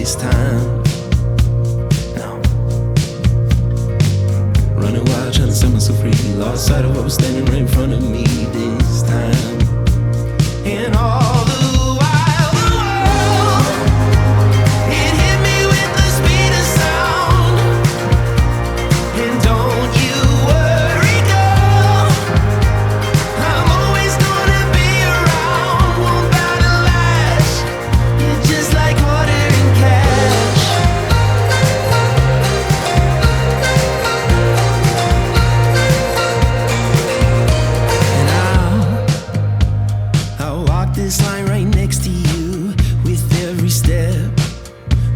this time. No. Run away, trying to set myself free. Lost sight of what was standing right in front of me this time. in all.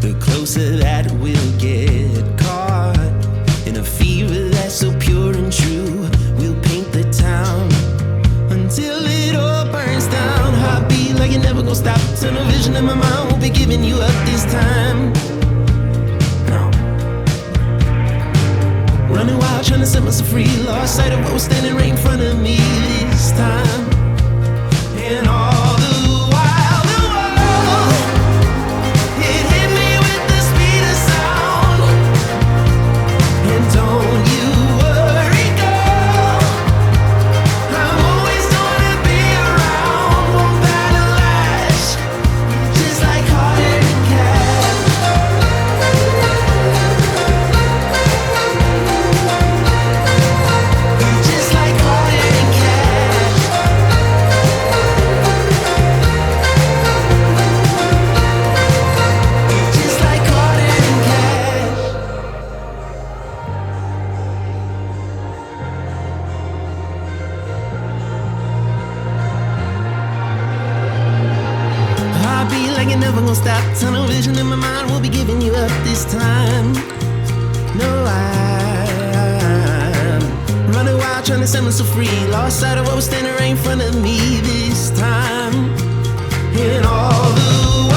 The closer that we'll get caught in a fever that's so pure and true. We'll paint the town until it all burns down. Heartbeat like it never gonna stop. Tunnel vision in my mind won't be giving you up this time. No. Running wild, trying to set myself free. Lost sight of what was standing right in front of me this time. Never gonna stop. Tunnel vision in my mind We'll be giving you up this time. No, I'm running wild, trying to set myself free. Lost sight of what was standing right in front of me this time. And all the